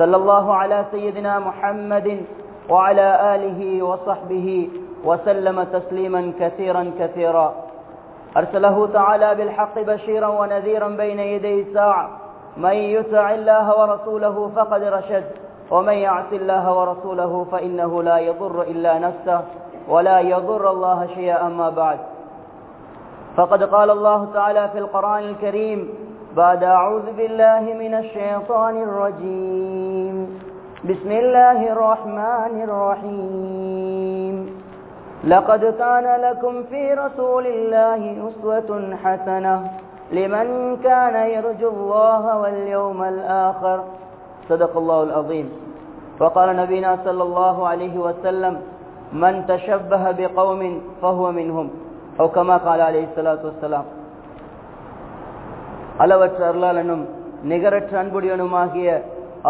صلى الله على سيدنا محمد وعلى آله وصحبه وسلم تسليما كثيرا كثيرا. أرسله تعالى بالحق بشيرا ونذيرا بين يدي الساعة. من يطع الله ورسوله فقد رشد ومن يعص الله ورسوله فإنه لا يضر إلا نفسه ولا يضر الله شيئا أما بعد. فقد قال الله تعالى في القرآن الكريم بعد أعوذ بالله من الشيطان الرجيم. بسم الله الرحمن الرحيم. لقد كان لكم في رسول الله أسوة حسنة لمن كان يرجو الله واليوم الآخر. صدق الله العظيم. وقال نبينا صلى الله عليه وسلم من تشبه بقوم فهو منهم. أو كما قال عليه الصلاة والسلام. அளவற்ற அருளாளனும் நிகரற்ற அன்புடையனுமாகிய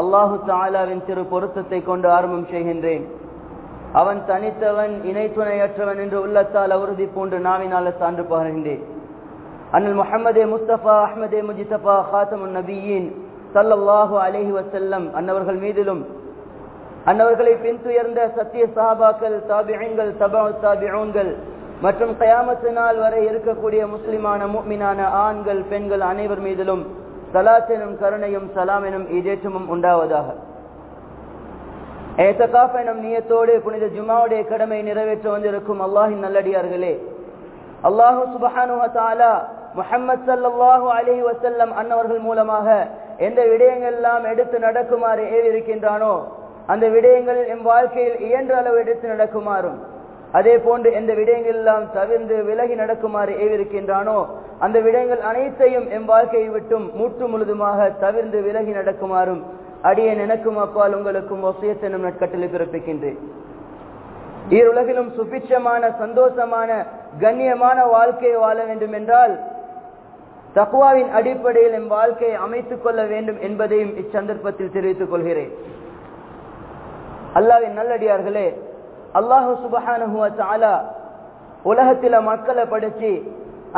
அல்லாஹு தாலாவின் திரு பொருத்தத்தை கொண்டு ஆரம்பம் செய்கின்றேன். அவன் தனித்தவன் இணை துணையற்றவன் என்று உள்ளத்தால் உறுதி பூண்டு நாவினால சான்று பகர்கின்றேன். அண்ணல் முகமதே முஸ்தபா அஹ்மதே முஜிதபா ஹாத்தமுன் நபியின் சல்லல்லாஹு அலஹி வசல்லம் அன்னவர்கள் மீதிலும் அன்னவர்களை பின்துயர்ந்த சத்திய சஹாபாக்கள் தாபியங்கள் தபா தாபியோன்கள் மற்றும் கயாமத்து நாள் வரை இருக்கக்கூடிய முஸ்லிமான மூமினான ஆண்கள் பெண்கள் அனைவர் மீதிலும் சலாத்தெனும் கருணையும் சலாம் எனும் இதேற்றமும் உண்டாவதாக. ஏத்தகாஃப் எனும் நியத்தோடு புனித ஜுமாவுடைய கடமை நிறைவேற்ற வந்திருக்கும் அல்லாஹின் நல்லடியார்களே அல்லாஹு சுபஹானு முஹம்மது சல்லாஹு அலஹி வசல்லம் அன்னவர்கள் மூலமாக எந்த விடயங்கள் எல்லாம் எடுத்து நடக்குமாறு ஏவிருக்கின்றானோ அந்த விடயங்கள் என் வாழ்க்கையில் இயன்ற அளவு எடுத்து நடக்குமாறும் அதே போன்று எந்த விடயங்கள் எல்லாம் தவிர்ந்து விலகி நடக்குமாறு ஏவிருக்கின்றானோ அந்த விடயங்கள் அனைத்தையும் என் வாழ்க்கையை விட்டும் மூட்டு முழுதுமாக தவிர்ந்து விலகி நடக்குமாறும் அடியேன் எனக்கும் அப்பால் உங்களுக்கும் ஒசியத்தனும் நட்கட்டளை பிறப்பிக்கின்றேன். ஈருலகிலும் சுபிட்சமான சந்தோஷமான கண்ணியமான வாழ்க்கையை வாழ வேண்டும் என்றால் தக்குவாவின் அடிப்படையில் என் வாழ்க்கையை அமைத்துக் கொள்ள வேண்டும் என்பதையும் இச்சந்தர்ப்பத்தில் தெரிவித்துக் கொள்கிறேன். அல்லாவின் நல்லடியார்களே அல்லாஹு சுபஹானுவ உலகத்தில மக்களை படிச்சு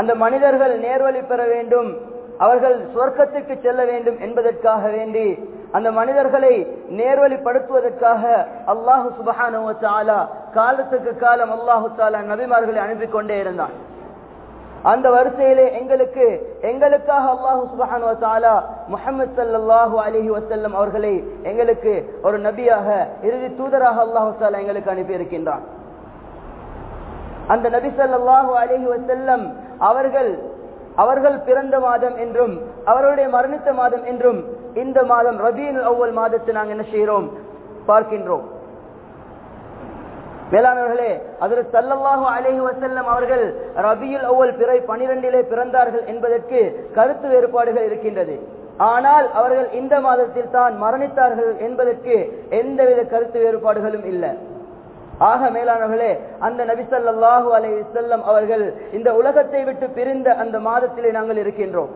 அந்த மனிதர்கள் நேர்வழி பெற வேண்டும் அவர்கள் சொர்க்கத்துக்கு செல்ல வேண்டும் என்பதற்காக வேண்டி அந்த மனிதர்களை நேர்வழிப்படுத்துவதற்காக அல்லாஹு சுபஹானுவ காலத்துக்கு காலம் அல்லாஹு தாலா நபிமார்களை அனுப்பி கொண்டே இருந்தான். அந்த வரிசையிலே எங்களுக்கு எங்களுக்காக அல்லாஹு சுபஹான் தாலா முஹம்மது சல்லாஹூ அலிஹி வசல்லம் அவர்களை எங்களுக்கு ஒரு நபியாக இறுதி தூதராக அல்லாஹு எங்களுக்கு அனுப்பி இருக்கின்றான் அந்த நபி சல்லாஹூ அலிஹி வசல்லம் அவர்கள் அவர்கள் பிறந்த மாதம் என்றும் அவருடைய மரணித்த மாதம் என்றும் இந்த மாதம் ரபீன் அவ்வல் மாதத்தை நாங்கள் என்ன செய்கிறோம்? பார்க்கின்றோம். மேலானவர்களே அதில் சல்லல்லாஹு அலேஹி வசல்லம் அவர்கள் ரபியுல் அவ்வல் பிறை பனிரெண்டிலே பிறந்தார்கள் என்பதற்கு கருத்து வேறுபாடுகள் இருக்கின்றது. ஆனால் அவர்கள் இந்த மாதத்தில் தான் மரணித்தார்கள் என்பதற்கு எந்தவித கருத்து வேறுபாடுகளும் இல்லை. ஆக மேலானவர்களே அந்த நபிசல்லாஹு அலை செல்லம் அவர்கள் இந்த உலகத்தை விட்டு பிரிந்த அந்த மாதத்திலே நாங்கள் இருக்கின்றோம்.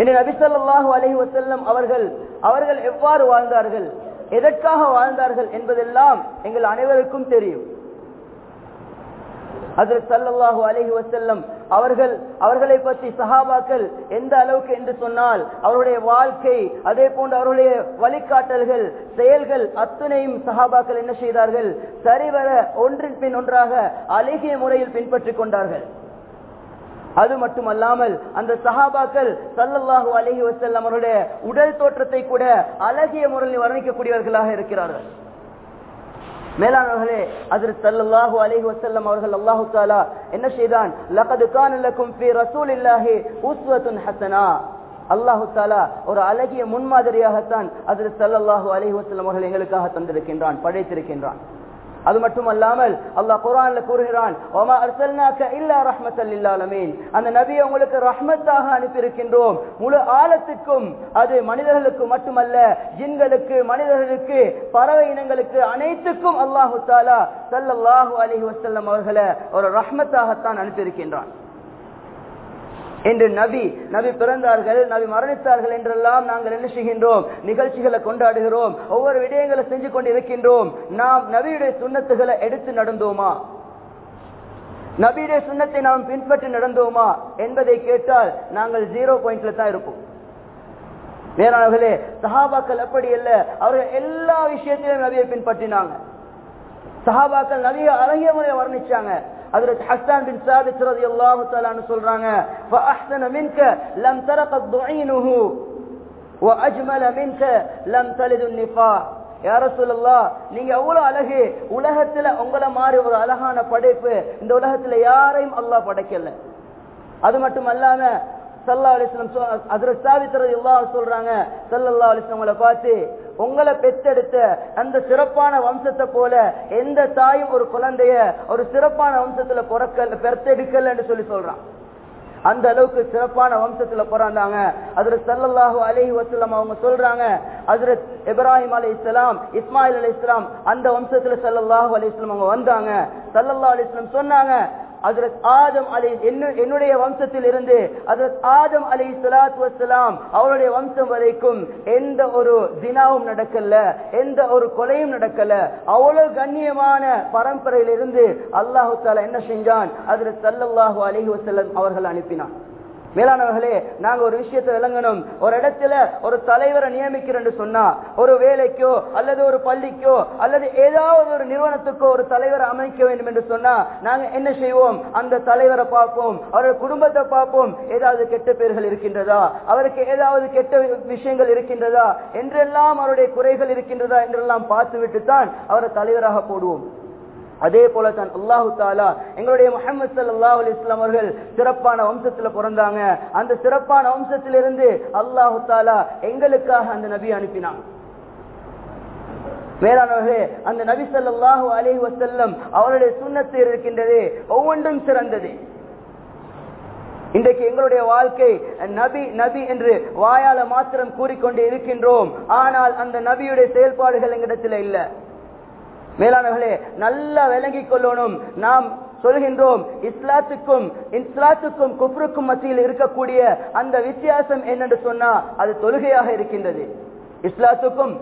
இனி நபிசல்லாஹு அலஹி வசல்லம் அவர்கள் அவர்கள் எவ்வாறு வாழ்ந்தார்கள்? எதற்காக வாழ்ந்தார்கள் என்பதெல்லாம் எங்கள் அனைவருக்கும் தெரியும். அதில் சல்லல்லாஹு அலஹி வசல்லம் அவர்கள் அவர்களை பற்றி சஹாபாக்கள் எந்த அளவுக்கு என்று சொன்னால் அவருடைய வாழ்க்கை அதே போன்று அவருடைய வழிகாட்டல்கள் செயல்கள் அத்தனையும் சஹாபாக்கள் என்ன செய்தார்கள்? சரிவர ஒன்றின் பின் ஒன்றாக அழகிய முறையில் பின்பற்றிக் கொண்டார்கள். அது மட்டுமல்லாமல் அந்த சஹாபாக்கள் சல்லல்லாஹு அலஹி வசல்லம் அவருடைய உடல் தோற்றத்தை கூட அழகிய முறையில் வர்ணிக்கக்கூடியவர்களாக இருக்கிறார்கள். மேலானவர்களே அதில் சல்லாஹூ அலஹி வசல்லம் அவர்கள் அல்லாஹு தாலா என்ன செய்தான்? லகது கான் லக்கும் ரசூல் ரசூலில்லாஹி உஸ்வத்துன் ஹசனா. அல்லாஹு தாலா ஒரு அழகிய முன்மாதிரியாகத்தான் அதில் சல்லாஹூ அலஹி வசல்லம் அவர்கள் எங்களுக்காக தந்திருக்கின்றான் படைத்திருக்கின்றான். அது மட்டுமல்லாமல் அல்லாஹ் குரான்ல கூறுகிறான் ஒமா அர்சல்னாக்க இல்லா ரஹ்மத்தல் இல்லாலமீன் அந்த நபியை உங்களுக்கு ரஹ்மத்தாக அனுப்பியிருக்கின்றோம். முழு ஆழத்துக்கும் அது மனிதர்களுக்கு மட்டுமல்ல ஜின்களுக்கு மனிதர்களுக்கு பறவை இனங்களுக்கு அனைத்துக்கும் அல்லாஹு தாலா சல்லாஹூ அலி வசல்லம் அவர்களை ஒரு ரஹ்மத்தாகத்தான் அனுப்பியிருக்கின்றான். என்று நபி நபி பிறந்தார்கள் நபி மரணித்தார்கள் என்றெல்லாம் நாங்கள் என்ன செய்கின்றோம்? நிகழ்ச்சிகளை கொண்டாடுகிறோம். ஒவ்வொரு விடயங்களை செஞ்சு கொண்டு இருக்கின்றோம் நாம் நபியுடைய சுண்ணத்துகளை எடுத்து நடந்தோமா? நபியுடைய சுண்ணத்தை நாம் பின்பற்றி நடந்தோமா? என்பதை கேட்டால் நாங்கள் ஜீரோ பாயிண்ட்ல தான் இருப்போம். வேறானவர்களே சஹாபாக்கள் அப்படி அல்ல. அவர்கள் எல்லா விஷயத்திலும் நபியை பின்பற்றினாங்க. சஹாபாக்கள் நபியை அழகிய முறையை வர்ணிச்சாங்க. حضرت حسان بن ثابت رضي الله تعالى عنه சொல்றாங்க فاحسن منك لم ترق ضعينه واجمل منك لم تلد النفاق யா ரசூலுல்லாஹ் நீங்க எவ்வளவு அழகு உலகத்துல உங்களை மாதிரி ஒரு அழகான படைப்பு இந்த உலகத்துல யாரையும் அல்லாஹ் படைக்கல அது மட்டும் அல்லாம சல்லா அலிஸ்லம் அதில் சாவித்திரது எல்லாம் சொல்றாங்க சல்லல்லா அலிஸ்லம் உங்களை பார்த்து உங்களை பெத்தெடுத்த அந்த சிறப்பான வம்சத்தை போல எந்த தாயும் ஒரு குழந்தைய ஒரு சிறப்பான வம்சத்துல பிறக்கல பெருத்தெடுக்கல என்று சொல்லி சொல்றான். அந்த அளவுக்கு சிறப்பான வம்சத்துல பிறந்தாங்க. அதுல சல்லல்லாஹு அலஹி வசலம் அவங்க சொல்றாங்க அதுல இப்ராஹிம் அலி இஸ்லாம் இஸ்மாயில் அலி இஸ்லாம் அந்த வம்சத்துல சல்லல்லாஹு அலி இஸ்லாம் அவங்க வந்தாங்க. சல்லல்லா அலி இஸ்லாம் சொன்னாங்க அதரத் ஆதம் அலை என்னுடைய வம்சத்தில் இருந்து அதரத் ஆதம் அலை சலாத் வசலாம் அவருடைய வம்சம் வரைக்கும் எந்த ஒரு தினாவும் நடக்கல எந்த ஒரு கொலையும் நடக்கல. அவ்வளவு கண்ணியமான பரம்பரையிலிருந்து அல்லாஹு தாலா என்ன செஞ்சான்? அதில் சல்லல்லாஹு அலஹி வசல்லம் அவர்கள் அனுப்பினான். மேலானவர்களே நாங்க ஒரு விஷயத்தை விளங்கணும். ஒரு இடத்துல ஒரு தலைவரை நியமிக்கிறேன்னு சொன்னா ஒரு வேலைக்கோ அல்லது ஒரு பள்ளிக்கோ அல்லது ஏதாவது ஒரு நிறுவனத்துக்கோ ஒரு தலைவரை அமைக்க வேண்டும் என்று சொன்னா நாங்க என்ன செய்வோம்? அந்த தலைவரை பார்ப்போம். அவருடைய குடும்பத்தை பார்ப்போம். ஏதாவது கெட்ட பேர்கள் இருக்கின்றதா? அவருக்கு ஏதாவது கெட்ட விஷயங்கள் இருக்கின்றதா? என்றெல்லாம் அவருடைய குறைகள் இருக்கின்றதா என்றெல்லாம் பார்த்துவிட்டு தான் அவரை தலைவராக போடுவோம். அதே போல தான் அல்லாஹு தாலா எங்களுடைய முகமது சல்லாஹ் அலிஸ்லாம் அவர்கள் சிறப்பான வம்சத்துல பிறந்தாங்க. அந்த சிறப்பான வம்சத்திலிருந்து அல்லாஹு தாலா எங்களுக்காக அந்த நபி அனுப்பினான் மேலானவர்களே அந்த நபி சல்லாஹூ அலி வசல்லம் அவருடைய சுண்ணத்து இருக்கின்றது ஒவ்வொன்றும் சிறந்தது. இன்றைக்கு எங்களுடைய வாழ்க்கை நபி நபி என்று வாயால மாத்திரம் கூறிக்கொண்டு இருக்கின்றோம். ஆனால் அந்த நபியுடைய செயல்பாடுகள் எங்கிடத்தில் இல்லை. மேலானவர்களே நல்லா விளங்கிக் கொள்ளணும். நாம் சொல்கின்றோம் இஸ்லாத்துக்கும் இஸ்லாத்துக்கும் குப்ருக்கும் மத்தியில் இருக்கக்கூடிய அந்த வித்தியாசம் என்னென்று சொன்னா அது தொழுகையாக இருக்கின்றது. இஸ்லாத்துக்கும்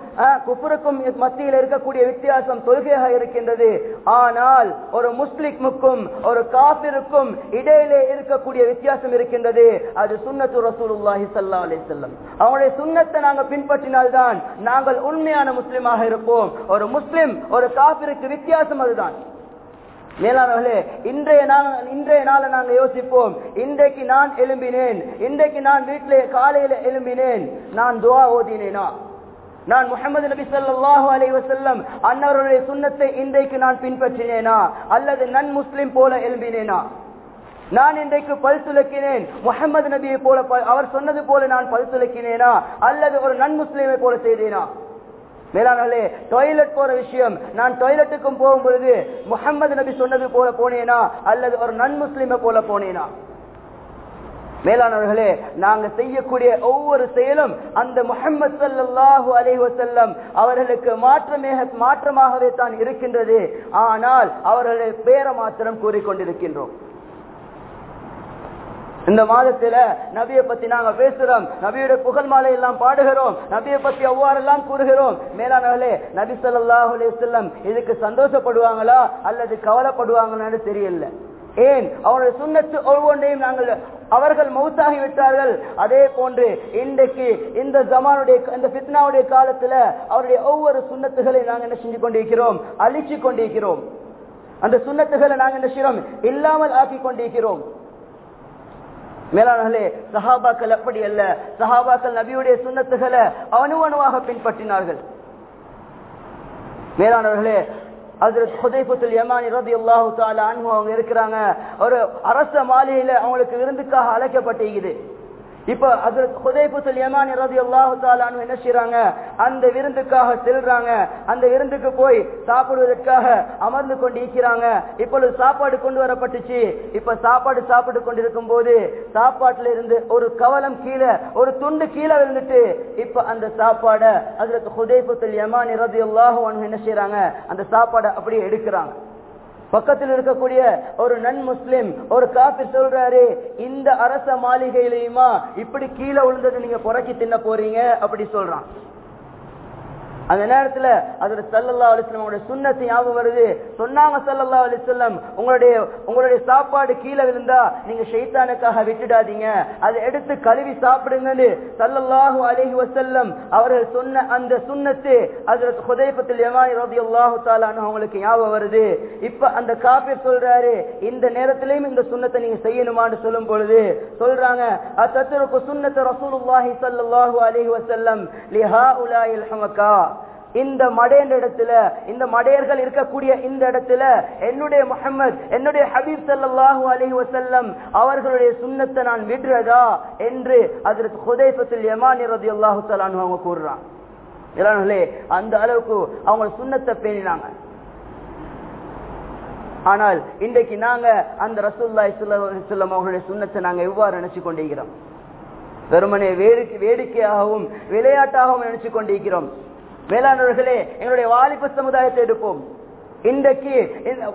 குப்புருக்கும் மத்தியில் இருக்கக்கூடிய வித்தியாசம் தொழுகையாக இருக்கின்றது. ஆனால் ஒரு முஸ்லிமுக்கும் ஒரு காபிருக்கும் இடையிலே இருக்கக்கூடிய வித்தியாசம் இருக்கின்றது. அது சுன்னத்து ரசூலுல்லாஹி சல்லா அலி செல்லம் அவனுடைய சுண்ணத்தை நாங்கள் பின்பற்றினால்தான் நாங்கள் உண்மையான முஸ்லிமாக இருப்போம். ஒரு முஸ்லிம் ஒரு காபிருக்கு வித்தியாசம் அதுதான். மேலானவர்களே இன்றைய நாள் இன்றைய நாள நாங்க யோசிப்போம். இன்றைக்கு நான் எழும்பினேன். இன்றைக்கு நான் வீட்டிலே காலையில எழும்பினேன். நான் துவா ஓதினேனா? நான் முகமது நபி சொல்லாஹு அலை வசல்லம் அன்னவருடைய சுண்ணத்தை இன்றைக்கு நான் பின்பற்றினேனா? அல்லது நன் முஸ்லிம் போல எழும்பினேனா? நான் இன்றைக்கு பல் துளக்கினேன் முகமது நபியை போல அவர் சொன்னது போல நான் பல் துளக்கினேனா அல்லது ஒரு நன் முஸ்லீமை போல செய்தேனா? மேலானாலே டொய்லெட் போற விஷயம். நான் டொய்லெட்டுக்கும் போகும் பொழுது முகமது நபி சொன்னது போல போனேனா? அல்லது ஒரு நன் முஸ்லீமை போல போனேனா? மேலானவர்களே நாங்க செய்யக்கூடிய ஒவ்வொரு செயலும் அந்த முகமது சல்லாஹூ அலை அவர்களுக்கு மாற்றமே மாற்றமாகவே தான் இருக்கின்றது. ஆனால் அவர்களை பேர மாத்திரம் கூறிக்கொண்டிருக்கின்றோம் இந்த மாதத்துல நபியை பத்தி நாங்க பேசுறோம். நபியுடைய புகழ் மாலை எல்லாம் பாடுகிறோம். நபியை பத்தி அவ்வாறெல்லாம் கூறுகிறோம். மேலானவர்களே நபி சொல்லாஹு அலையம் இதுக்கு சந்தோஷப்படுவாங்களா அல்லது கவலைப்படுவாங்களான்னு தெரியல. ஏன்? அவருடைய சுண்ணத்து ஒவ்வொன்றையும் நாங்கள் அவர்கள் மௌத்தாகி விட்டார்கள் அதே போன்று இன்றைக்கு இந்த ஜமானுடைய இந்த பித்னாவுடைய காலத்துல அவருடைய ஒவ்வொரு சுண்ணத்துகளை நாங்கள் என்ன செஞ்சு கொண்டிருக்கிறோம்? அழிச்சு கொண்டிருக்கிறோம். அந்த சுண்ணத்துகளை நாங்கள் என்ன செய்யறோம் இல்லாமல் ஆக்கி கொண்டிருக்கிறோம். மேலானர்களே சஹாபாக்கள் அப்படி அல்ல. சஹாபாக்கள் நபியுடைய சுண்ணத்துகளை அணு அணுவாக பின்பற்றினார்கள். மேலானவர்களே ஹஜரத் ஹுதைபுத்துல் யமானி ரலியல்லாஹு தஆலா அன்ஹு அவங்க இருக்கிறாங்க. ஒரு அரச மாளிகையில் அவங்களுக்கு விருந்துக்காக அழைக்கப்பட்டிருக்குது இப்ப ஹஜரத் யமானி ரலியல்லாஹு தஆலா என்ன செய்யறாங்க அந்த விருந்துக்காக செல்றாங்க. அந்த விருந்துக்கு போய் சாப்பிடுவதற்காக அமர்ந்து கொண்டு இருக்கிறாங்க இப்பொழுது சாப்பாடு கொண்டு வரப்பட்டுச்சு. இப்ப சாப்பாடு சாப்பிட்டு கொண்டிருக்கும் போது சாப்பாட்டுல இருந்து ஒரு கவலம் கீழே ஒரு துண்டு கீழே விழுந்துட்டு இப்ப அந்த சாப்பாடை ஹஜரத் ஹுதைபுத்தல் யமானி ரலியல்லாஹு அன்ஹு என்ன செய்யறாங்க அந்த சாப்பாடை அப்படியே எடுக்கிறாங்க. பக்கத்தில் இருக்கக்கூடிய ஒரு நன் முஸ்லிம் ஒரு காபிர் சொல்றாரு இந்த அரச மாளிகையிலையுமா இப்படி கீழே விழுந்தது நீங்க புறக்கி தின்ன போறீங்க? அப்படி சொல்றான். அந்த நேரத்துல அதோட சல்லல்லா அலிஸ்லம் உங்களுடைய சுண்ணத்தை ஞாபகம் வருது. சொன்னாங்க சல்லல்லா அலிஸ்லம் உங்களுடைய உங்களுடைய சாப்பாடு கீழே விழுந்தா நீங்க ஷைத்தானுக்காக விட்டுடாதீங்க. அதை எடுத்து கழுவி சாப்பிடுங்கன்னு சல்லல்லாஹு அலஹி வசல்லம் அவர்கள் சொன்ன அந்த சுண்ணத்து அதுல ஹுதைபத்தில் யமானி ரோதி அல்லாஹு தாலான்னு அவங்களுக்கு ஞாபகம் வருது. இப்ப அந்த காப்பீர் சொல்றாரு இந்த நேரத்திலையும் இந்த சுண்ணத்தை நீங்க செய்யணுமான்னு சொல்லும் பொழுது சொல்றாங்க அத்தத்திற்கு சுண்ணத்தை ரசூலுல்லாஹி சல்லாஹூ அலஹி வசல்லம் லிஹா உலாயில் ஹமக்கா இந்த மடையன்ற இடத்துல இந்த மடையர்கள் இருக்கக்கூடிய இந்த இடத்துல என்னுடைய முகமது என்னுடைய ஹபீப் சல்லாஹூ அலைஹி வசல்லம் அவர்களுடைய சுன்னத்தை நான் விடுறதா என்று அதற்கு ஹுதைபத்தில் யமானி ரலியல்லாஹு தஆலா அவங்க கூறுறான் அந்த அளவுக்கு அவங்க சுண்ணத்தை பேணினாங்க. ஆனால் இன்றைக்கு நாங்க அந்த ரசூல்லாய் சொல்லம் அவர்களுடைய சுண்ணத்தை நாங்க எவ்வாறு நினைச்சு கொண்டிருக்கிறோம்? வெறுமனே வேடிக்கை வேடிக்கையாகவும் விளையாட்டாகவும் நினைச்சு கொண்டிருக்கிறோம். வேளாண்வர்களே எங்களுடைய வாலிப சமுதாயத்தை எடுப்போம். இன்றைக்கு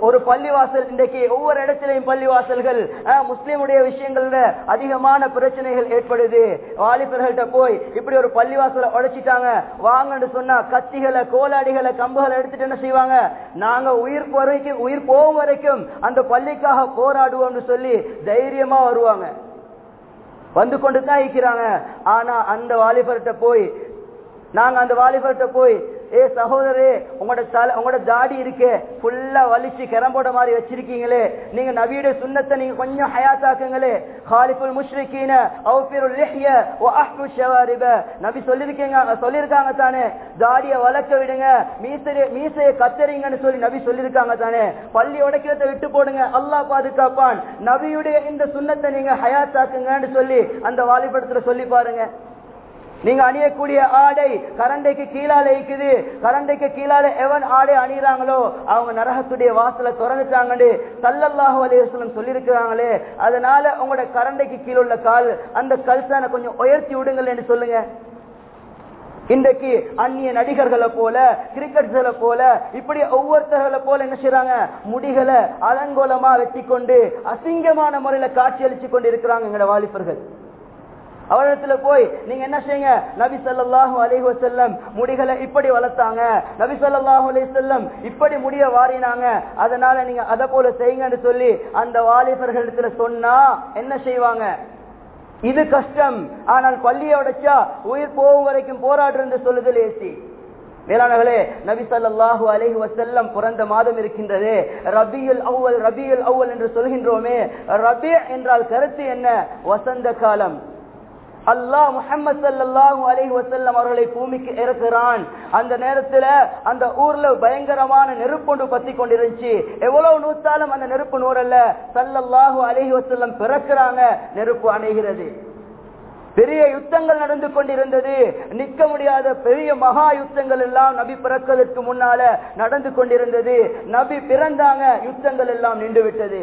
ஒரு பள்ளிவாசல் இன்றைக்கு ஒவ்வொரு இடத்திலையும் பள்ளிவாசல்கள் முஸ்லீமுடைய முஸ்லிமுடைய விஷயங்கள்ல அதிகமான பிரச்சனைகள் ஏற்படுது. வாலிபர்கள்ட்ட போய் இப்படி ஒரு பள்ளிவாசலை உடைச்சிட்டாங்க வாங்கன்னு சொன்னா கத்திகளை கோலாடிகளை கம்புகளை எடுத்துட்டு என்ன செய்வாங்க? நாங்க உயிர் வரைக்கும் உயிர் போகும் வரைக்கும் அந்த பள்ளிக்காக போராடுவோம்னு சொல்லி தைரியமா வருவாங்க. வந்து கொண்டு தான் இருக்கிறாங்க. ஆனா அந்த வாலிபர்கிட்ட போய் நாங்க அந்த வாலிபர்கிட்ட போய் ஏ சகோதரே உங்களோட தலை உங்களோட தாடி இருக்கே ஃபுல்லா வலிச்சு கிரம்போட மாதிரி வச்சிருக்கீங்களே. நீங்க நபியுடைய சுண்ணத்தை நீங்க கொஞ்சம் ஹயாத்தாக்குங்களே. ஹாலிஃபுல் முஷ்ரிகீன அவ்ஃபிருல் லிஹ்ய வ அஹ்ஃபு ஷவாரிப. நபி சொல்லிருக்கீங்க சொல்லிருக்காங்க தானே. தாடிய வளர்க்க விடுங்க மீசைய மீசைய கத்தரிங்கன்னு சொல்லி நபி சொல்லிருக்காங்க தானே. பள்ளி உடைக்கிறத விட்டு போடுங்க அல்லாஹ் பாதுகாப்பான். நபியுடைய இந்த சுண்ணத்தை நீங்க ஹயாத்தாக்குங்கன்னு சொல்லி அந்த வாலிபடத்துல சொல்லி பாருங்க. நீங்க அணியக்கூடிய ஆடை கரண்டைக்கு கீழால இருக்குது கரண்டைக்கு கீழால எவன் ஆடை அணிகிறாங்களோ அவங்க நரகத்துடைய வாசலை திறந்துட்டாங்கன்னு சல்லல்லாஹு அலைஹி சொல்லியிருக்கிறாங்களே. அதனால உங்களோட கரண்டைக்கு கீழே உள்ள கால் அந்த கல்சானை கொஞ்சம் உயர்த்தி விடுங்கள் என்று சொல்லுங்க. இன்றைக்கு அந்நிய நடிகர்களை போல கிரிக்கெட்களை போல இப்படி ஒவ்வொருத்தர்களை போல என்ன செய்யறாங்க முடிகளை அலங்கோலமா வெட்டி கொண்டு அசிங்கமான முறையில காட்சி அளிச்சு கொண்டு இருக்கிறாங்க எங்களோட வாலிபர்கள். அவரிடத்துல போய் நீங்க என்ன செய்யுங்க? நபி ஸல்லல்லாஹு அலிஹு செல்லம் முடிகளை இப்படி வளர்த்தாங்க. நபி ஸல்லல்லாஹு அலி செல்லம் இப்படி முடிய வாரினாங்க. அதனால நீங்க அதை போல செய்யுங்கன்னு சொல்லி அந்த வாலிபர்களிடத்துல சொன்னா என்ன செய்வாங்க? இது கஷ்டம். ஆனால் பள்ளியை உடைச்சா உயிர் போகும் வரைக்கும் போராடுறது சொல்லுது லேசி. மேலானவர்களே நபி சல்லாஹு அலஹி வசல்லம் பிறந்த மாதம் இருக்கின்றது. ரபியுல் அவ்வல் ரபியுல் அவ்வல் என்று சொல்கின்றோமே. ரபி என்றால் கருத்து என்ன? வசந்த காலம். அல்லாஹ் முஹம்மது ஸல்லல்லாஹு அலைஹி வசல்லம் அவர்களை பூமிக்கு இறக்குறான். அந்த நேரத்துல அந்த ஊர்ல பயங்கரமான நெருப்பொண்டு பத்தி கொண்டிருந்துச்சு. எவ்வளவு நூத்தாலும் அந்த நெருப்பு நூறல்ல. ஸல்லல்லாஹு அலைஹி வசல்லம் பிறக்கிறாங்க. நெருப்பு அணைகிறது. பெரிய யுத்தங்கள் நடந்து கொண்டிருந்தது. நிக்க முடியாத பெரிய மகா யுத்தங்கள் எல்லாம் நபி பிறக்கிறதுக்கு முன்னால நடந்து கொண்டிருந்தது. நபி பிறந்தாங்க. யுத்தங்கள் எல்லாம் நின்று விட்டது.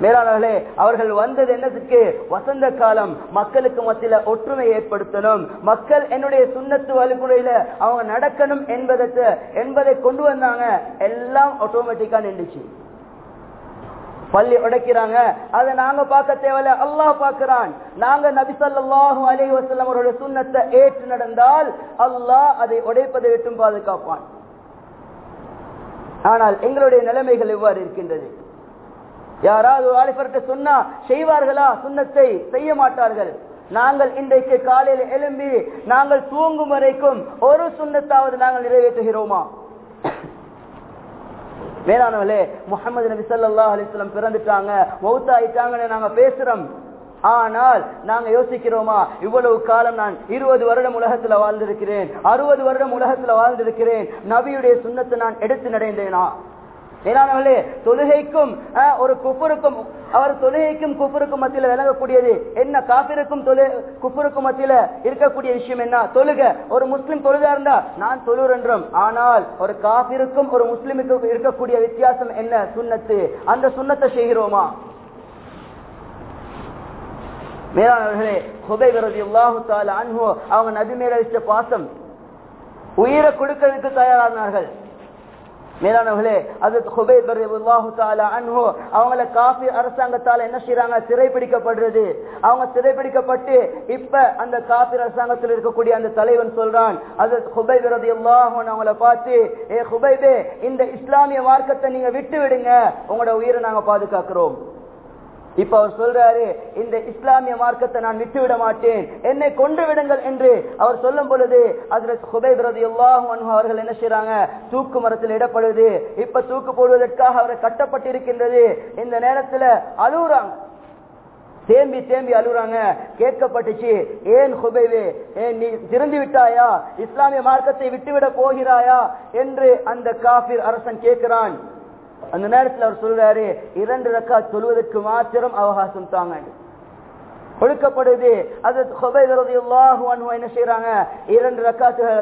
மேலாளர்களே அவர்கள் வந்தது என்னதுக்கு வசந்த காலம். மக்களுக்கு மத்தியில ஒற்றுமை ஏற்படுத்தணும். மக்கள் என்னுடைய சுண்ணத்து வழிமுறையில அவங்க நடக்கணும் என்பதை என்பதை கொண்டு வந்தாங்க. எல்லாம் ஆட்டோமேட்டிக்கா நின்றுச்சு. பள்ளி உடைக்கிறாங்க. அதை நாங்க பார்க்க தேவையில்ல. அல்லாஹ் பார்க்கிறான். நாங்க நபி அலி அலைஹி அவருடைய சுண்ணத்தை ஏற்று நடந்தால் அல்லாஹ் அதை உடைப்பதை விட்டும் பாதுகாப்பான். ஆனால் எங்களுடைய நிலைமைகள் எவ்வாறு இருக்கின்றது. யாராவது ஒரு ஆலிபர்கிட்ட சொன்னா செய்வார்களா? சுண்ணத்தை செய்ய மாட்டார்கள். நாங்கள் இன்றைக்கு காலையில் எழும்பி நாங்கள் தூங்கும் வரைக்கும் ஒரு சுண்ணத்தாவது நாங்கள் நிறைவேற்றுகிறோமா? வேளாணவர்களே முகமது நபி சல்லா அலைஹி பிறந்துட்டாங்க மௌத்தாயிட்டாங்கன்னு நாங்க பேசுறோம். ஆனால் நாங்க யோசிக்கிறோமா இவ்வளவு காலம் நான் இருபது வருடம் உலகத்துல வாழ்ந்திருக்கிறேன் அறுபது வருடம் உலகத்துல வாழ்ந்திருக்கிறேன் நபியுடைய சுண்ணத்தை நான் எடுத்து நடைந்தேனா? மேலானவர்களே தொழுகைக்கும் ஒரு குப்பருக்கும் அவர் தொழுகைக்கும் குப்பருக்கும் மத்தியில விளங்கக்கூடியது என்ன? காப்பிருக்கும் தொழு மத்தியில இருக்கக்கூடிய விஷயம் என்ன? தொழுக. ஒரு முஸ்லிம் தொழுகா இருந்தா நான் தொழுறென்றும். ஆனால் ஒரு காப்பிருக்கும் ஒரு முஸ்லிமுக்கும் இருக்கக்கூடிய வித்தியாசம் என்ன? சுன்னத்து அந்த சுன்னத்தை செய்கிறோமா? மேலானவர்களே ஹுபை விரதி அல்லாஹு தால அன்ஹு அவங்க நபி மேல வச்ச பாசம் உயிரை கொடுக்கிறதுக்கு தயாரானார்கள். மேலானவர்களே அது ஹுபை அல்லாஹு தால அவங்கள காஃபி அரசாங்கத்தால என்ன செய்யறாங்க சிறைப்பிடிக்கப்படுறது அவங்க சிறைப்பிடிக்கப்பட்டு இப்ப அந்த காஃபி அரசாங்கத்தில் இருக்கக்கூடிய அந்த தலைவன் சொல்றான் அது ஹுபை விரதி அவங்கள பார்த்து ஏ ஹுபைபே இந்த இஸ்லாமிய மார்க்கத்தை நீங்க விட்டு விடுங்க உங்களோட உயிரை நாங்க பாதுகாக்கிறோம். இப்ப அவர் சொல்றாரு இந்த இஸ்லாமிய மார்க்கத்தை நான் விட்டு விட மாட்டேன். என்னை கொண்டு விடுங்கள் என்று அவர் சொல்லும் பொழுது அதுல சுபைபிரதி எல்லாரும் அவர்கள் என்ன செய்யறாங்க தூக்கு மரத்தில் இடப்படுது. இப்ப தூக்கு போடுவதற்காக அவரை கட்டப்பட்டிருக்கின்றது. இந்த நேரத்துல அழுகுறாங்க தேம்பி தேம்பி அழுகுறாங்க கேட்கப்பட்டுச்சு ஏன் ஹுபைவே ஏன் நீ திறந்து விட்டாயா? இஸ்லாமிய மார்க்கத்தை விட்டுவிட போகிறாயா? என்று அந்த காபிர் அரசன் கேட்கிறான். அந்த நேரத்தில் அவர் சொல்றாரு இரண்டு ரக்கா சொல்வதற்கு மாத்திரம் அவகாசம் தாங்க. கொடுக்கப்படுது. அது என்ன செய்யறாங்க இரண்டு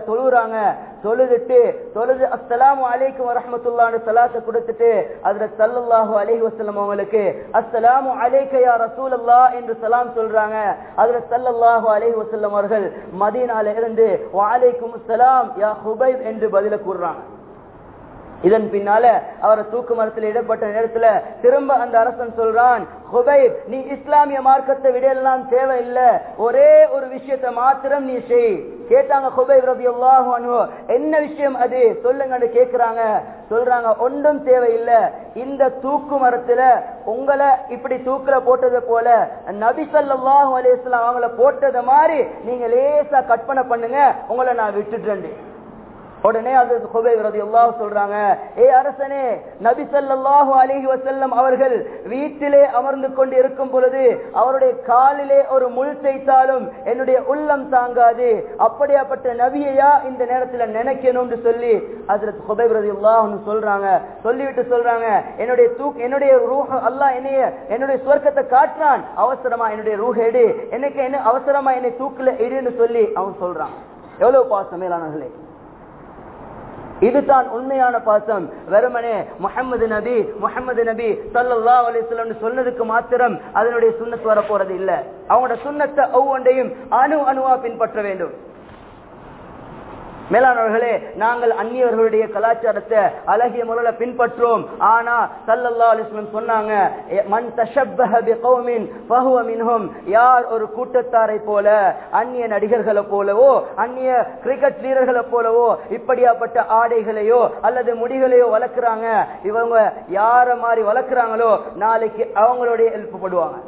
தொழுறாங்க தொழுதுட்டு தொழுது அலைக்கும் சலாத்தை கொடுத்துட்டு அதுல சல்லல்லாஹு அலைஹி அவங்களுக்கு அஸ்ஸலாமு அலைக்க ரசூல் ரசூலல்லா என்று சலாம் சொல்றாங்க. அதுல சல்லல்லாஹு அலைஹி வஸல்லம் அவர்கள் மதீனால இருந்து அலைக்கும் சலாம் யா ஹுபைப் என்று பதில கூறுறாங்க. இதன் பின்னால அவரை தூக்கு மரத்தில் இடப்பட்ட நேரத்துல திரும்ப அந்த அரசன் சொல்றான் ஹுபைப் நீ இஸ்லாமிய மார்க்கத்தை விடையெல்லாம் தேவையில்லை. ஒரே ஒரு விஷயத்தை மாத்திரம் நீ செய். கேட்டாங்க ஹுபைப் ரபி என்ன விஷயம் அது? சொல்லுங்கன்னு கேக்குறாங்க. சொல்றாங்க ஒன்றும் தேவையில்லை. இந்த தூக்கு மரத்துல உங்களை இப்படி தூக்குல போட்டது போல நபி சல்லாஹூ அலிஸ்லாம் அவங்கள போட்டது மாதிரி நீங்க லேசா கற்பனை பண்ணுங்க. உங்களை நான் விட்டுட்டேன் உடனே அது ஹுபை ரலியல்லாஹு சொல்றாங்க ஏ அரசனே நபி அலிஹி வசல்லம் அவர்கள் வீட்டிலே அமர்ந்து கொண்டு இருக்கும் பொழுது அவருடைய காலிலே ஒரு முள் தைத்தாலும் என்னுடைய உள்ளம் தாங்காது. அப்படியாப்பட்ட நபியையா இந்த நேரத்துல நினைக்கணும்னு சொல்லி ஹஜ்ரத் ஹுபை ரலியல்லாஹு சொல்றாங்க. சொல்லிவிட்டு சொல்றாங்க என்னுடைய தூக் என்னுடைய ரூஹ அல்லா என்னைய என்னுடைய சுவர்க்கத்தை காட்டுறான் அவசரமா என்னுடைய ரூஹ எடு. எனக்கு என்ன அவசரமா என்னை தூக்குல எடுன்னு சொல்லி அவன் சொல்றான். எவ்வளவு பாசம் மேலானவர்களே இதுதான் உண்மையான பாசம். வெறுமனே முகமது நபி முகமது நபி சல்லா அலிஸ்லம் சொன்னதுக்கு மாத்திரம் அதனுடைய சுண்ணத்து வர போறது இல்ல. அவங்களோட சுண்ணத்தை ஒவ்வொன்றையும் அணு அணுவா பின்பற்ற வேண்டும். மேலானவர்களே நாங்கள் அந்நியர்களுடைய கலாச்சாரத்தை அழகிய முறையில பின்பற்றோம். ஆனா சல்லல்லா அலிஸ்லம் சொன்னாங்க மண் தஷப்பஹ பிகௌமின் யார் ஒரு கூட்டத்தாரை போல அந்நிய நடிகர்களை போலவோ அந்நிய கிரிக்கெட் வீரர்களை போலவோ இப்படியாப்பட்ட ஆடைகளையோ அல்லது முடிகளையோ வளர்க்குறாங்க இவங்க யார மாதிரி வளர்க்குறாங்களோ நாளைக்கு அவங்களுடைய எழுப்பப்படுவாங்க.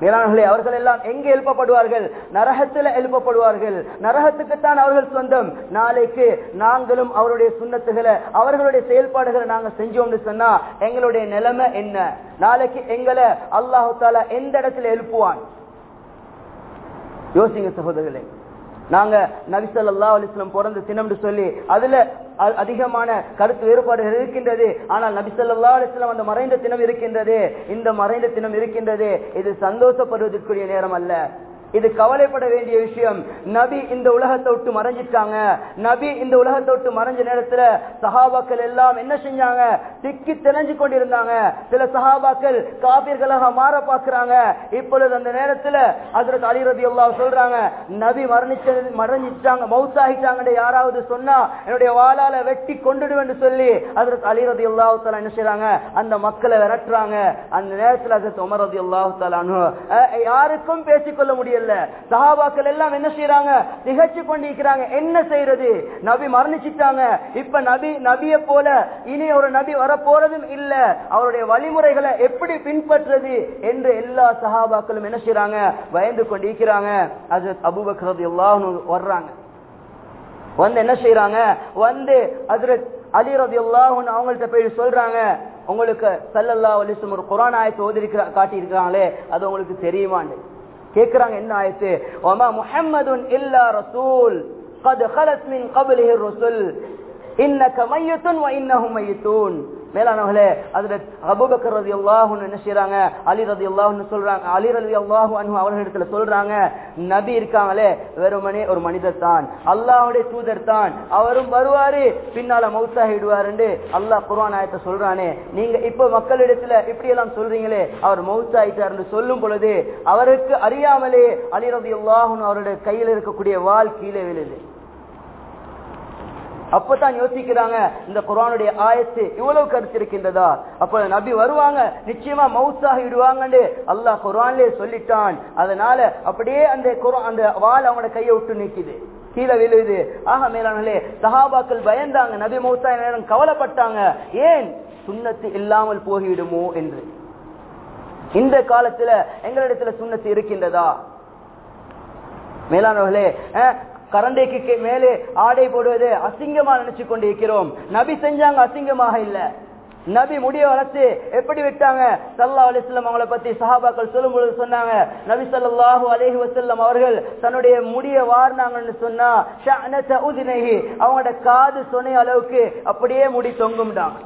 மேலானர்களே அவர்கள் எல்லாம் எங்கே எழுப்பப்படுவார்கள்? நரகத்தில் எழுப்பப்படுவார்கள். நரகத்துக்குத்தான் அவர்கள் சொந்தம். நாளைக்கு நாங்களும் அவருடைய சுண்ணத்துகளை அவர்களுடைய செயல்பாடுகளை நாங்க செஞ்சோம்னு சொன்னா எங்களுடைய நிலைமை என்ன? நாளைக்கு எங்களை அல்லாஹு தாலா எந்த இடத்துல எழுப்புவான்? யோசிங்க சகோதரர்களே. நாங்க நபிசல்லா அலிஸ்லம் பிறந்த தினம்னு சொல்லி அதுல அதிகமான கருத்து வேறுபாடுகள் இருக்கின்றது. ஆனால் நபிசல்லா அலிஸ்லாம் அந்த மறைந்த தினம் இருக்கின்றது. இந்த மறைந்த தினம் இருக்கின்றது. இது சந்தோஷப்படுவதற்குரிய நேரம் அல்ல. இது கவலைப்பட வேண்டிய விஷயம். நபி இந்த உலகத்தை விட்டு மறைஞ்சிட்டாங்க. நபி இந்த உலகத்தை விட்டு மறைஞ்ச நேரத்துல சஹாபாக்கள் எல்லாம் என்ன செஞ்சாங்க? திக்கி தெளிஞ்சு கொண்டிருந்தாங்க. சில சஹாபாக்கள் காபிர்களாக மாற பாக்குறாங்க இப்பொழுது அந்த நேரத்துல அதற்கு அலி ரபி அல்லா சொல்றாங்க நபி மரணிச்சது மறைஞ்சிட்டாங்க மவுத்தாகிட்டாங்க யாராவது சொன்னா என்னுடைய வாளால வெட்டி கொண்டுடுவேன் சொல்லி அதற்கு அலி ரபி அல்லாஹு என்ன செய்யறாங்க அந்த மக்களை விரட்டுறாங்க. அந்த நேரத்துல அதற்கு உமர் ரபி அல்லாஹு யாருக்கும் பேசிக்கொள்ள இல்ல. சஹாபாக்கள் எல்லாம் என்ன செய்யறாங்க திகச்சு கொண்டிருக்கிறாங்க. என்ன செய்யறது நபி மரணிச்சிட்டாங்க. இப்ப நபி நபிய போல இனி ஒரு நபி வர போறதும் இல்ல. அவருடைய வழிமுறைகளை எப்படி பின்பற்றுறது என்று எல்லா சஹாபாக்களும் என்ன செய்யறாங்க பயந்து கொண்டிருக்கிறாங்க. அது அபுபக்ரது எல்லாம் வர்றாங்க. வந்து என்ன செய்யறாங்க வந்து அதுல அலி ரதி அல்லாஹ் அவங்கள்ட்ட போய் சொல்றாங்க. உங்களுக்கு சல்லல்லா அலிசம் ஒரு குரான் ஆயத்தை ஓதிருக்கிற காட்டியிருக்கிறாங்களே. அது உங்களுக்கு தெரியுமான்னு. கேட்குறாங்க என்ன ஆயிடுச்சு ஒமா முஹம்மதுன் இல்லா ரசூல் கது ஹலத் மின் கபலிஹி ரசூல் இன்ன கமையத்துன் இன்னஹும் மையத்தூன் மேலானவர்களே அதுல அபுபக்கர் ரதி அல்லாஹுன்னு என்ன செய்யறாங்க அலி ரதி அல்லாஹுன்னு சொல்றாங்க அலி ரதி அல்லாஹு அனு அவர்களிடத்துல சொல்றாங்க நபி இருக்காங்களே வெறுமனே ஒரு மனிதர் தான் அல்லாஹுடைய தூதர் தான் அவரும் வருவாரு பின்னால மௌத்தாகிடுவாருன்னு அல்லாஹ் குர்வான் ஆயத்தை சொல்றானே நீங்க இப்ப மக்களிடத்துல இப்படி எல்லாம் சொல்றீங்களே அவர் மௌத்தாயிட்டார் சொல்லும் பொழுது அவருக்கு அறியாமலே அலி ரதி அல்லாஹுன்னு அவருடைய கையில் இருக்கக்கூடிய வாள் கீழே விழுது. அப்பதான் யோசிக்கிறாங்க இந்த குரானுடைய ஆயத்து இவ்வளவு கருத்து இருக்கின்றதா அப்ப நபி வருவாங்க நிச்சயமா மவுத்தாகி விடுவாங்கன்னு அல்லாஹ் குரான்லயே சொல்லிட்டான். அதனால அப்படியே அந்த குரான் அந்த வால் அவங்களோட கையை விட்டு நிக்குது. கீழே விழுது. ஆக மேலானே சஹாபாக்கள் பயந்தாங்க. நபி மௌத்தா நேரம் கவலைப்பட்டாங்க. ஏன்? சுண்ணத்து இல்லாமல் போகிவிடுமோ என்று. இந்த காலத்துல எங்களிடத்துல சுண்ணத்து இருக்கின்றதா? மேலானவர்களே கரண்டைக்கு மேலே ஆடை போடுவது அசிங்கமா நினைச்சு கொண்டிருக்கிறோம். நபி செஞ்சாங்க அசிங்கமாக இல்ல. நபி முடிய வளர்த்து எப்படி விட்டாங்க? சல்லா அலிஸ்லாம் அவங்கள பத்தி சஹாபாக்கள் சொல்லும் பொழுது சொன்னாங்க நபி சல்லாஹு அலேஹி வசல்லம் அவர்கள் தன்னுடைய முடிய வாரினாங்கன்னு சொன்னா அவங்களோட காது சொன்ன அளவுக்கு அப்படியே முடி தொங்கும்டாங்க.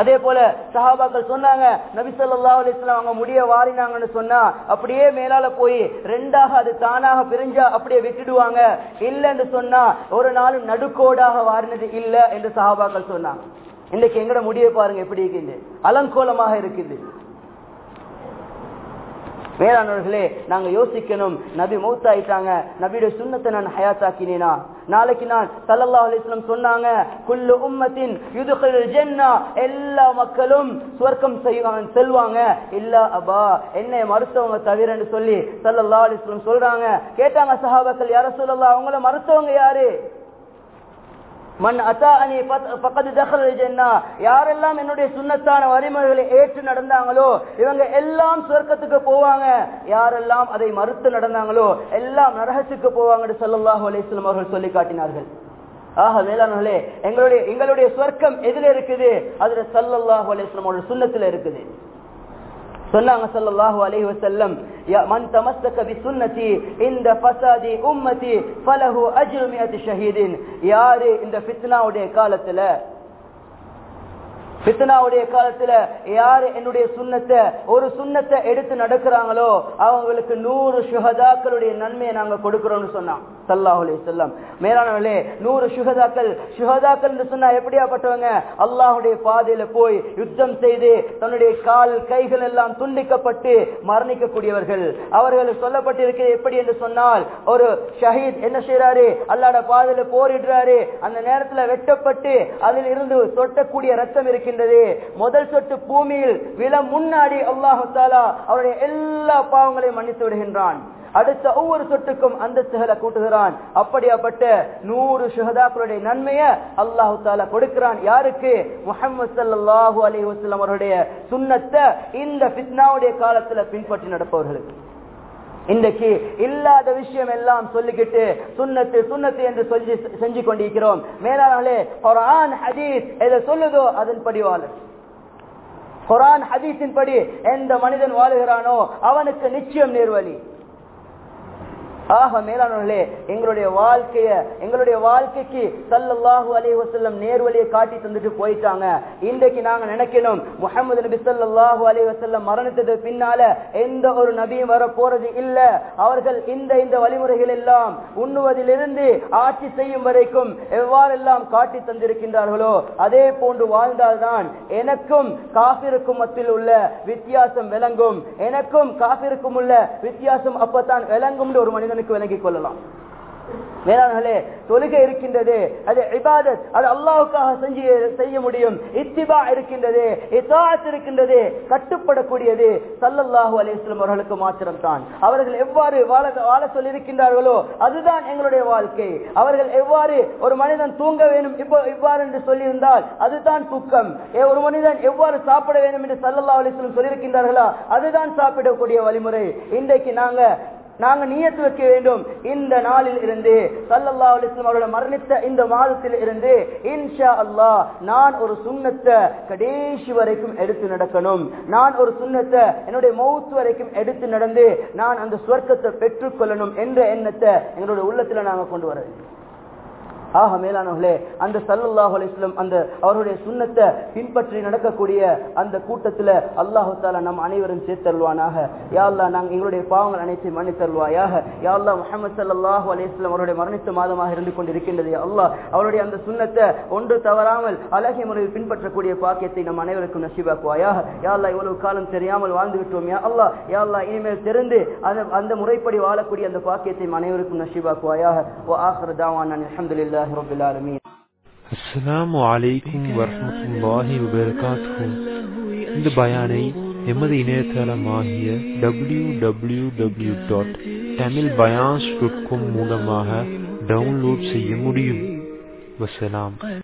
அதே போல சஹாபாக்கள் சொன்னாங்க நபி அலிஸ்லாம் அவங்க முடிய வாரினாங்கன்னு சொன்னா அப்படியே மேலால போய் ரெண்டாக அது தானாக பிரிஞ்சா அப்படியே விட்டுடுவாங்க. இல்லைன்னு சொன்னா ஒரு நாளும் நடுக்கோடாக வாரினது இல்ல என்று சஹாபாக்கள் சொன்னாங்க. இன்னைக்கு எங்கட முடிய பாருங்க எப்படி இருக்குது? அலங்கோலமாக இருக்குது. மேலானவர்களே நாங்க யோசிக்கணும். நபி மௌத்தாயிட்டாங்க. நபியுடைய சுண்ணத்தை நான் ஹயாத்தாக்கினேனா? நாளைக்கு நான் சல்லல்லா அலிஸ்லம் சொன்னாங்க குல்லு உம்மத்தின் ஜென்னா. எல்லா மக்களும் சுவர்க்கம் செய்வாங்க செல்வாங்க. இல்ல அபா என்னை மறுத்தவங்க தவிரன்னு சொல்லி சல்லல்லா அலிஸ்லம் சொல்றாங்க. கேட்டாங்க சஹாபாக்கள் யார சொல்லலாம் அவங்கள மறுத்தவங்க யாரு? மண் அத்தானி பக்கத்து தகல் ஜென்னா யாரெல்லாம் என்னுடைய சுண்ணத்தான வரிமுறைகளை ஏற்று நடந்தாங்களோ இவங்க எல்லாம் சொர்க்கத்துக்கு போவாங்க. யாரெல்லாம் அதை மறுத்து நடந்தாங்களோ எல்லாம் நரகத்துக்கு போவாங்கன்னு சொல்லல்லாஹு அலிஸ்லாம் அவர்கள் சொல்லி காட்டினார்கள். ஆக வேளாண்களே எங்களுடைய எங்களுடைய சொர்க்கம் எதுல இருக்குது? அதுல சல்லல்லாஹு அலிஸ்லாம் அவர்கள் சுண்ணத்துல இருக்குது. சொன்னாங்க ஸல்லல்லாஹு அலைஹி வஸல்லம் யா மன் தமஸ்ஸக பிசுன்னதி இந்த ஃபசாதி உம்மதி ஃபலஹு அஜ்ரு மியத்தி ஷஹீதின். யாரு இந்த ஃபித்னாவுடைய காலத்துல பித்தனாவுடைய காலத்துல யாரு என்னுடைய சுண்ணத்தை ஒரு சுண்ணத்தை எடுத்து நடக்கிறாங்களோ அவங்களுக்கு நூறு சுகதாக்களுடைய நன்மையை நாங்க கொடுக்கிறோம்னு சொன்னான். சல்லாஹ் அலி செல்லம் மேலானவர்களே நூறு சுகதாக்கள் சுகதாக்கள் என்று சொன்னா எப்படியாப்பட்டவங்க? அல்லாஹுடைய பாதையில போய் யுத்தம் செய்து தன்னுடைய கால் கைகள் எல்லாம் துண்டிக்கப்பட்டு மரணிக்கக்கூடியவர்கள். அவர்கள் சொல்லப்பட்டிருக்கிறது எப்படி என்று சொன்னால் ஒரு ஷஹீத் என்ன செய்யறாரு அல்லாட பாதையில போரிடுறாரு. அந்த நேரத்துல வெட்டப்பட்டு அதில் இருந்து தொட்டக்கூடிய ரத்தம் இருக்கின்றது. முதல் சொட்டு பூமியில் வில முன்னாடி அல்லாஹு தாலா அவருடைய எல்லா பாவங்களையும் மன்னித்து விடுகின்றான். அடுத்த ஒவ்வொரு சொட்டுக்கும் அந்த சிகலை கூட்டுகிறான். அப்படியாப்பட்ட நூறு சுகதாக்களுடைய நன்மையை அல்லாஹு தாலா கொடுக்கிறான். யாருக்கு? முகமது சல்லாஹூ அலி வசலம் அவருடைய சுண்ணத்தை இந்த பித்னாவுடைய காலத்துல பின்பற்றி நடப்பவர்களுக்கு. இன்றைக்கு இல்லாத விஷயம் எல்லாம் சொல்லிக்கிட்டு சுண்ணத்து சுண்ணத்து என்று சொல்லி செஞ்சு கொண்டிருக்கிறோம். மேலானே குரான் ஹதீஸ் எதை சொல்லுதோ அதன்படி வாழ குரான் ஹதீஸின் படி எந்த மனிதன் வாழுகிறானோ அவனுக்கு நிச்சயம் நேர்வழி. ஆக மேலானவர்களே எங்களுடைய வாழ்க்கைய எங்களுடைய வாழ்க்கைக்கு சல்லாஹூ அலி வசல்லம் நேர்வழியை காட்டி தந்துட்டு போயிட்டாங்க. இன்றைக்கு நாங்க நினைக்கணும் முகமது நபி ஸல்லல்லாஹு அலி வசல்லம் மரணத்துக்கு பின்னால எந்த ஒரு நபியும் வர போறது இல்ல. அவர்கள் இந்த இந்த வழிமுறைகள் எல்லாம் உண்ணுவதிலிருந்து ஆட்சி செய்யும் வரைக்கும் எவ்வாறெல்லாம் காட்டி தந்திருக்கின்றார்களோ அதே போன்று வாழ்ந்தால்தான் எனக்கும் காபிருக்கும் மத்தியில் உள்ள வித்தியாசம் விளங்கும். எனக்கும் காபிருக்கும் உள்ள வித்தியாசம் அப்பத்தான் விளங்கும் ஒரு மனிதன் மனிதனுக்கு விளங்கிக் கொள்ளலாம். மேலானே தொழுகை இருக்கின்றது அது இபாதத் அது அல்லாவுக்காக செஞ்சு செய்ய முடியும். இத்திபா இருக்கின்றது இத்தாத் இருக்கின்றது கட்டுப்படக்கூடியது. சல்லல்லாஹு அலிஸ்லம் அவர்களுக்கு மாத்திரம் தான் அவர்கள் எவ்வாறு வாழ வாழ சொல்லியிருக்கின்றார்களோ அதுதான் எங்களுடைய வாழ்க்கை. அவர்கள் எவ்வாறு ஒரு மனிதன் தூங்க வேண்டும் இப்போ இவ்வாறு என்று சொல்லியிருந்தால் அதுதான் தூக்கம். ஒரு மனிதன் எவ்வாறு சாப்பிட வேண்டும் என்று சல்லல்லா அலிஸ்லம் சொல்லியிருக்கின்றார்களா அதுதான் சாப்பிடக்கூடிய வழிமுறை. இன்றைக்கு நாங்க நாங்க நியத்து வைக்க வேண்டும். இந்த நாளில் இருந்து சல்லல்லா அலிஸ்லாம் அவரோட மரணித்த இந்த மாதத்தில் இருந்து இன்ஷா அல்லா நான் ஒரு சுண்ணத்தை கடைசி வரைக்கும் எடுத்து நடக்கணும். நான் ஒரு சுண்ணத்தை என்னுடைய மௌத்து வரைக்கும் எடுத்து நடந்து நான் அந்த சுவர்க்கத்தை பெற்றுக்கொள்ளணும் என்ற எண்ணத்தை எங்களுடைய உள்ளத்துல நாங்க கொண்டு வர வேண்டும். ஆக மேலானவர்களே அந்த சல்லல்லாஹ் அலிஸ்லம் அந்த அவருடைய சுண்ணத்தை பின்பற்றி நடக்கக்கூடிய அந்த கூட்டத்தில் அல்லாஹு நம் அனைவரும் சேர்த்தருள்வானாக. யாழ்லா நாங்கள் எங்களுடைய பாவங்கள் அனைத்தையும் மன்னித்தருள்வாயாக. யாழ்லா முகமது சல்லாஹூ அலிஸ்லம் அவருடைய மரணித்த மாதமாக இருந்து கொண்டிருக்கின்றது. அல்லாஹ் அவருடைய அந்த சுண்ணத்தை ஒன்று தவறாமல் அழகிய முறையில் பின்பற்றக்கூடிய பாக்கியத்தை நம் அனைவருக்கும் நசிவாக்குவாயாக யாழ்லா இவ்வளவு காலம் தெரியாமல் வாழ்ந்து விட்டோம். யா அல்லா யாழ்லா இனிமேல் தெரிந்து அந்த முறைப்படி வாழக்கூடிய அந்த பாக்கியத்தை அனைவருக்கும் நசிவாக்குவாயாக ஆஹ்ரதாவான் அலமதுல்லா لله رب العالمين அஸ்ஸலாமு அலைக்கும் வரஹ்மத்துல்லாஹி வபரகாத்துஹு இந்த பயானை எமது இணையதளமாகிய W W W dot Tamil bayans dot com மூலமாக டவுன்லோட் செய்ய முடியும் வசலாம்